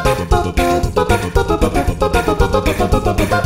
Pico, pico,